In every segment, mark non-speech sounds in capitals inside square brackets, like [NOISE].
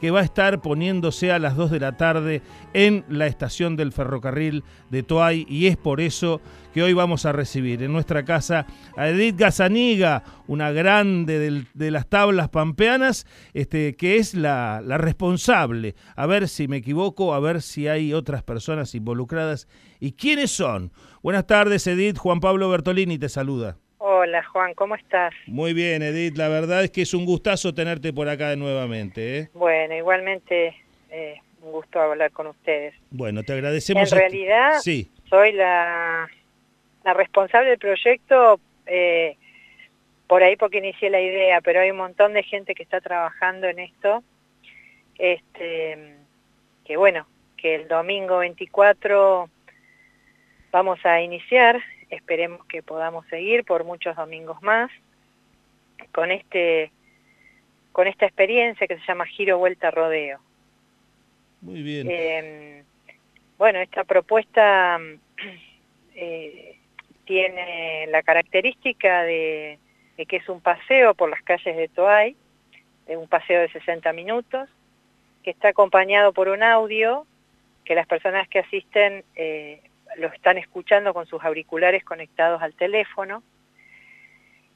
que va a estar poniéndose a las 2 de la tarde en la estación del ferrocarril de Toay y es por eso que hoy vamos a recibir en nuestra casa a Edith Gazaniga, una grande de las tablas pampeanas, este, que es la, la responsable. A ver si me equivoco, a ver si hay otras personas involucradas y quiénes son. Buenas tardes, Edith. Juan Pablo Bertolini te saluda. Hola Juan, ¿cómo estás? Muy bien, Edith. La verdad es que es un gustazo tenerte por acá nuevamente. ¿eh? Bueno, igualmente eh, un gusto hablar con ustedes. Bueno, te agradecemos. En realidad, sí. soy la, la responsable del proyecto eh, por ahí porque inicié la idea, pero hay un montón de gente que está trabajando en esto. Este, que bueno, que el domingo 24 vamos a iniciar esperemos que podamos seguir por muchos domingos más con este con esta experiencia que se llama Giro Vuelta Rodeo. Muy bien. Em, bueno, esta propuesta eh, tiene la característica de, que es un paseo por las calles de Toay, de un paseo de 60 minutos, que está acompañado por un audio que las personas que asisten eh, lo están escuchando con sus auriculares conectados al teléfono.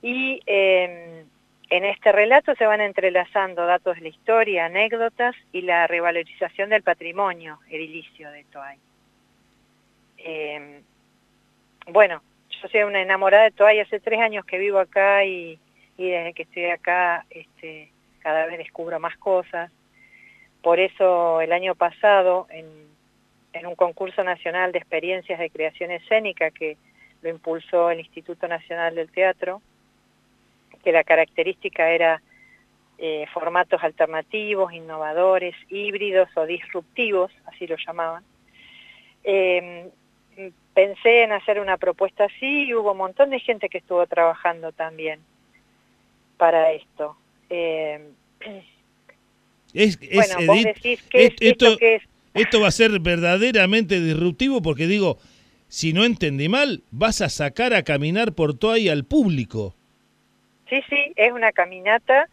Y em, en este relato se van entrelazando datos de la historia, anécdotas y la revalorización del patrimonio edilicio de Toay. Em, bueno, yo soy una enamorada de Toay, hace tres años que vivo acá y, y desde que estoy acá este, cada vez descubro más cosas. Por eso el año pasado, en en un concurso nacional de experiencias de creación escénica que lo impulsó el Instituto Nacional del Teatro, que la característica era eh, formatos alternativos, innovadores, híbridos o disruptivos, así lo llamaban. Em, pensé en hacer una propuesta así y hubo un montón de gente que estuvo trabajando también para esto. Em, bueno, vos decís, ¿qué es, esto, que es? Esto va a ser verdaderamente disruptivo porque digo, si no entendí mal, vas a sacar a caminar por Toay al público. Sí, sí, es una caminata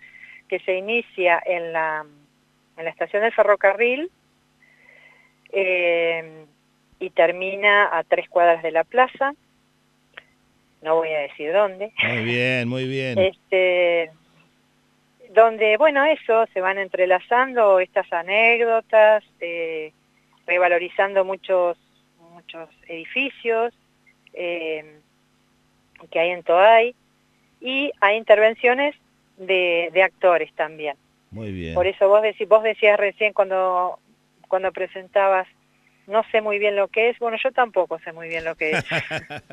que se inicia en la, en la estación del ferrocarril eh, y termina a tres cuadras de la plaza. No voy a decir dónde. Muy bien, muy bien. Este, donde, bueno, eso, se van entrelazando estas anécdotas, eh, revalorizando muchos, muchos edificios eh, que hay en Toay, y hay intervenciones de, de, actores también. Muy bien. Por eso vos, decís, vos decías recién cuando, cuando presentabas no sé muy bien lo que es, bueno, yo tampoco sé muy bien lo que es.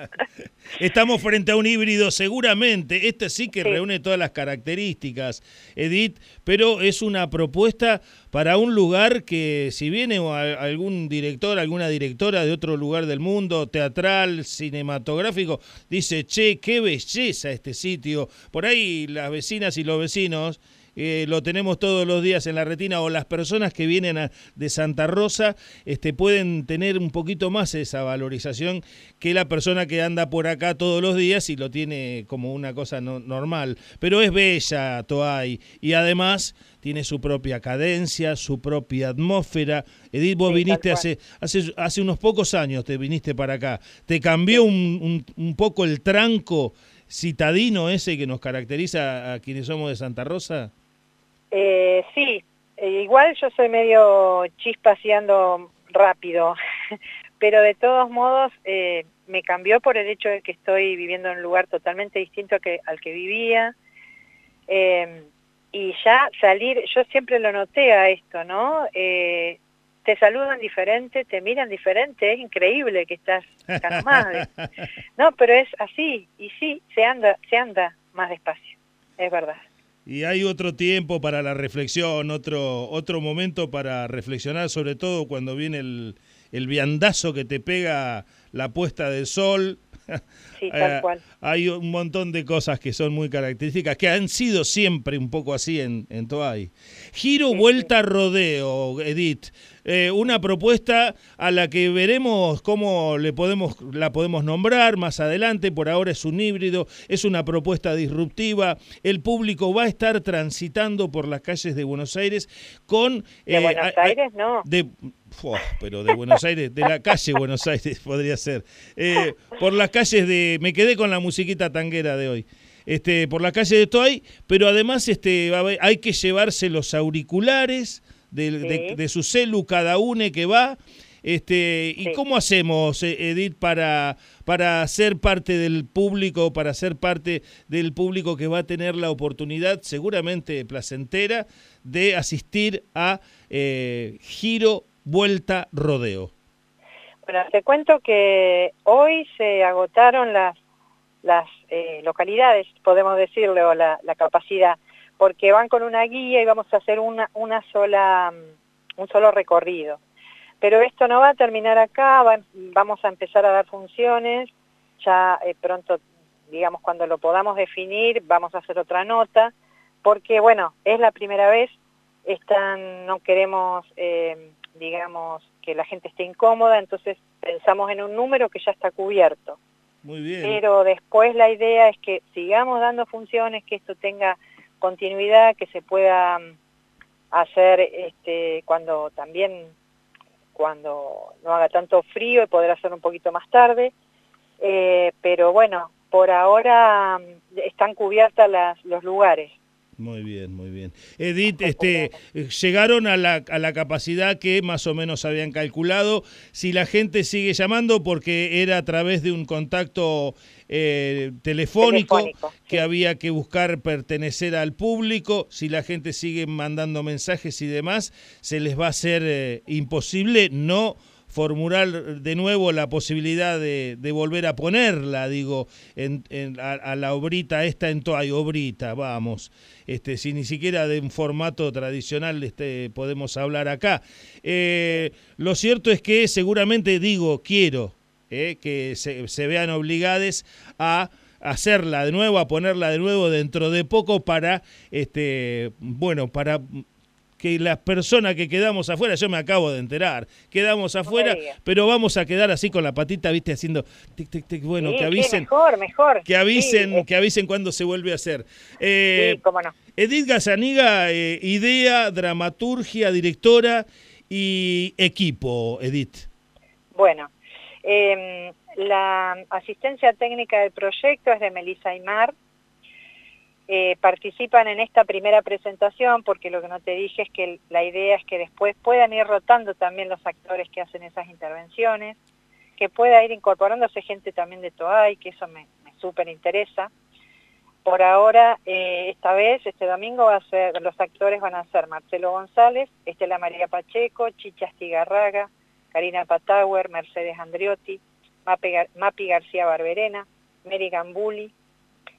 [LAUGHS] Estamos frente a un híbrido seguramente, este sí que reúne todas las características, Edith, pero es una propuesta para un lugar que si viene algún director, alguna directora de otro lugar del mundo, teatral, cinematográfico, dice, che, qué belleza este sitio, por ahí las vecinas y los vecinos eh, lo tenemos todos los días en la retina, o las personas que vienen de Santa Rosa este, pueden tener un poquito más esa valorización que la persona que anda por acá todos los días y lo tiene como una cosa normal. Pero es bella Toay y además tiene su propia cadencia, su propia atmósfera. Edith, vos viniste hace, hace, hace unos pocos años, te viniste para acá. ¿Te cambió un, un poco el tranco citadino ese que nos caracteriza a quienes somos de Santa Rosa? Eh, sí, eh, igual yo soy medio chispaseando rápido, [LAUGHS] pero de todos modos eh, me cambió por el hecho de que estoy viviendo en un lugar totalmente distinto que, al que vivía. Em, y ya salir, yo siempre lo noté a esto, ¿no? Eh, te saludan diferente, te miran diferente, es increíble que estás [LAUGHS] más. No, pero es así, y sí, se anda, se anda más despacio, es verdad. Y hay otro tiempo para la reflexión, otro, otro momento para reflexionar, sobre todo cuando viene el, el viandazo que te pega la puesta del sol Sí, [LAUGHS] tal Eh, cual. Hay un montón de cosas que son muy características, que han sido siempre un poco así en, en Toay. Giro, Sí, vuelta, rodeo, Edith. Eh, una propuesta a la que veremos cómo le podemos, la podemos nombrar más adelante. Por ahora es un híbrido, es una propuesta disruptiva. El público va a estar transitando por las calles de Buenos Aires con... De eh, Buenos a- a- Aires, no. de, Fua, pero de Buenos Aires, de la calle Buenos Aires [LAUGHS] podría ser. Eh, por las calles de. Me quedé con la musiquita tanguera de hoy. Este, por la calle de Toay, pero además este, hay que llevarse los auriculares de, de- Sí. de su celu cada uno que va. Este, ¿Y Sí. cómo hacemos, eh, Edith, para, para ser parte del público, para ser parte del público que va a tener la oportunidad, seguramente placentera, de asistir a eh, Giro Vuelta Rodeo? Bueno, te cuento que hoy se agotaron las, las eh, localidades, podemos decirle, o la, la capacidad, porque van con una guía y vamos a hacer una, una sola, mm, un solo recorrido. Pero esto no va a terminar acá, va- vamos a empezar a dar funciones, ya eh, pronto, digamos, cuando lo podamos definir, vamos a hacer otra nota, porque bueno, es la primera vez, están, no queremos, eh, digamos, que la gente esté incómoda, entonces pensamos en un número que ya está cubierto. Muy bien. Pero después la idea es que sigamos dando funciones, que esto tenga continuidad, que se pueda mm, hacer este, cuando también, cuando no haga tanto frío y poder hacer un poquito más tarde. Eh, pero bueno, por ahora mm, están cubiertas las, los lugares. Muy bien, muy bien. Edith, este, llegaron a la, a la capacidad que más o menos habían calculado. Si la gente sigue llamando, porque era a través de un contacto eh, telefónico, Telefónico, que sí. había que buscar pertenecer al público. Si la gente sigue mandando mensajes y demás, se les va a hacer eh, imposible no formular de nuevo la posibilidad de, volver a ponerla, digo, a, la obrita esta en Toay, obrita, vamos, este, si ni siquiera de un formato tradicional este, podemos hablar acá. Eh, lo cierto es que seguramente digo, quiero eh, que se, se vean obligadas a hacerla de nuevo, a ponerla de nuevo dentro de poco para, este, bueno, para que las personas que quedamos afuera, yo me acabo de enterar, quedamos afuera, pero vamos a quedar así con la patita, viste, haciendo tic, tic, tic, bueno, Sí, que avisen, mejor, mejor. que avisen, Sí, que avisen cuando se vuelve a hacer. Eh, sí, cómo no. Edith Gazaniga, eh, idea, dramaturgia, directora y equipo, Edith. Bueno, eh, la asistencia técnica del proyecto es de Melissa Aymar. Eh, participan en esta primera presentación porque lo que no te dije es que la idea es que después puedan ir rotando también los actores que hacen esas intervenciones, que pueda ir incorporándose gente también de Toay, que eso me, me súper interesa. Por ahora, eh, esta vez, este domingo, va a ser, los actores van a ser Marcelo González, Estela María Pacheco, Chicha Astigarraga, Karina Patauer, Mercedes Andriotti, Mapi, Gar- Mapi García Barberena, Mary Gambuli,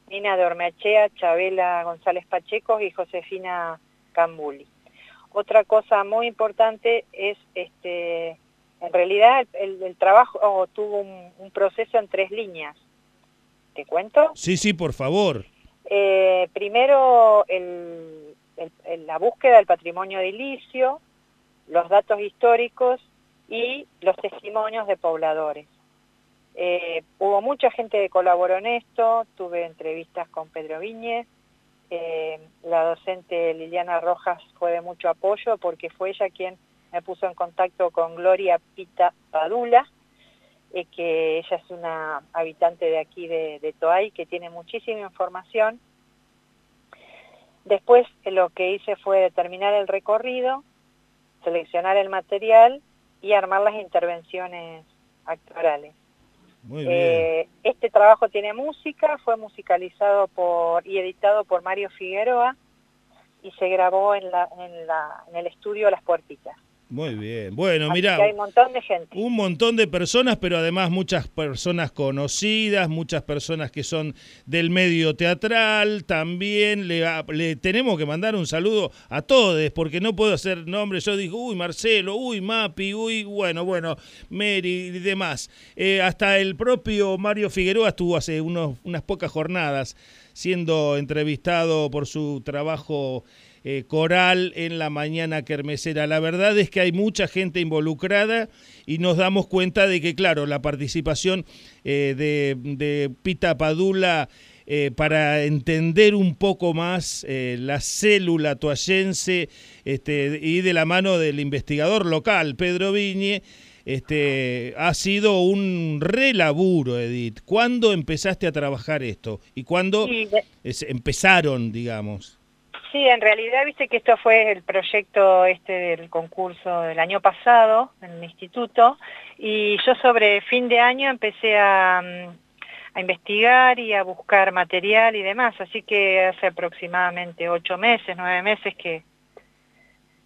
Nina de Ormeachea, Chabela González Pacheco y Josefina Gambuli. Otra cosa muy importante es, este, en realidad, el, trabajo oh, tuvo un, un proceso en tres líneas. ¿Te cuento? Sí, sí, por favor. Eh, primero, el- la búsqueda del patrimonio edilicio, los datos históricos y los testimonios de pobladores. Eh, hubo mucha gente que colaboró en esto, tuve entrevistas con Pedro Viñez, eh, la docente Liliana Rojas fue de mucho apoyo porque fue ella quien me puso en contacto con Gloria Pita Padula, eh, que ella es una habitante de aquí de, de Toay, que tiene muchísima información. Después eh, lo que hice fue determinar el recorrido, seleccionar el material y armar las intervenciones actorales. Muy bien. Eh, este trabajo tiene música, fue musicalizado por y editado por Mario Figueroa y se grabó en, la, en, la, en el estudio Las Puertitas. Muy bien. Bueno, mira. Hay un montón de gente. Un montón de personas, pero además muchas personas conocidas, muchas personas que son del medio teatral. También le, le tenemos que mandar un saludo a todos, porque no puedo hacer nombres. Yo digo, uy, Marcelo, uy, Mapi, uy, bueno, bueno, Mary y demás. Eh, hasta el propio Mario Figueroa estuvo hace unos, unas pocas jornadas siendo entrevistado por su trabajo eh, coral en la mañana kermesera. La verdad es que hay mucha gente involucrada y nos damos cuenta de que, claro, la participación eh, de, Pita Padula eh, para entender un poco más la célula toallense este, y de la mano del investigador local, Pedro Viñe, este, ha sido un relaburo, Edith. ¿Cuándo empezaste a trabajar esto? ¿Y cuándo empezaron, digamos? Sí, en realidad viste que esto fue el proyecto este del concurso del año pasado en el instituto y yo sobre fin de año empecé a, mm, a investigar y a buscar material y demás, así que hace aproximadamente ocho meses, nueve meses que,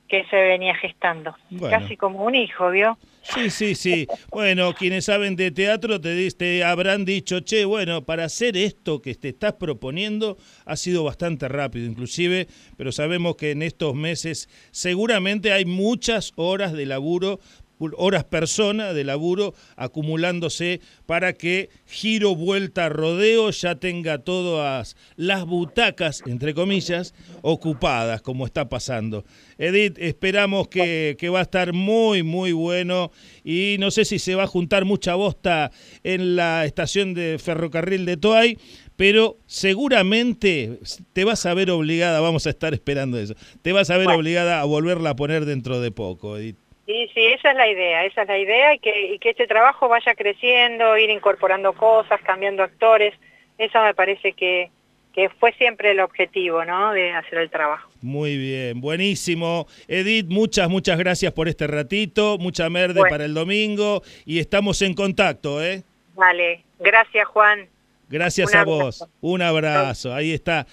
que se venía gestando, casi como un hijo, ¿vio? Sí, sí, sí. Bueno, quienes saben de teatro te, te habrán dicho, che, bueno, para hacer esto que te estás proponiendo ha sido bastante rápido, inclusive, pero sabemos que en estos meses seguramente hay muchas horas de laburo horas persona de laburo acumulándose para que giro, vuelta, rodeo ya tenga todas las butacas, entre comillas, ocupadas, como está pasando. Edith, esperamos que, que va a estar muy, muy bueno y no sé si se va a juntar mucha bosta en la estación de ferrocarril de Toay, pero seguramente te vas a ver obligada, vamos a estar esperando eso, te vas a ver obligada a volverla a poner dentro de poco, Edith. Sí, sí, esa es la idea, esa es la idea y que, y que este trabajo vaya creciendo, ir incorporando cosas, cambiando actores, eso me parece que, que fue siempre el objetivo, ¿no? De hacer el trabajo. Muy bien, buenísimo. Edith, muchas, muchas gracias por este ratito, mucha merde para el domingo y estamos en contacto, ¿eh? Vale, gracias Juan. Gracias a vos, un abrazo, ahí está.